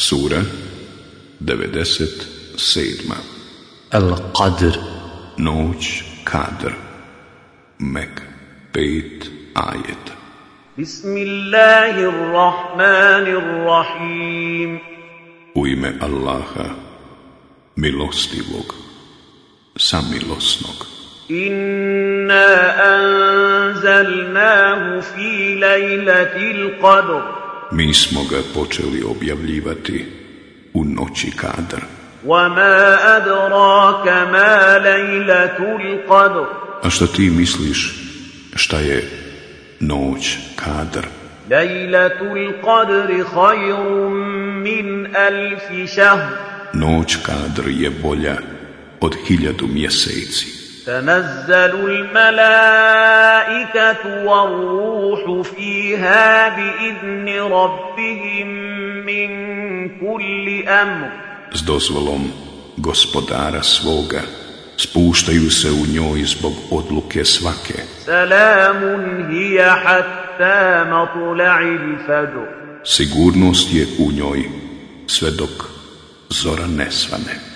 Sura 97. Al-Qadr Noć Kadr Mek pet ajeta Bismillahirrahmanirrahim U ime Allaha milostivog samilosnog Inna anzalnahu fi lejlatil qadr Mi smo ga počeli objavljivati u noći kadr وما أدراك ما ليلة القدر A što ti misliš šta je noć kadr? ليلة القدر خير من ألف شهر Noć kadr je bolja od hiljadu mjeseci. تنزل الملائكة والروح فيها بإذن ربهم من كل أمر S dozvolom gospodara svoga spuštaju se u njoj zbog odluke svake. سلام هي حتى مطلع الفجر Sigurnost je u njoj sve dok zora ne svane.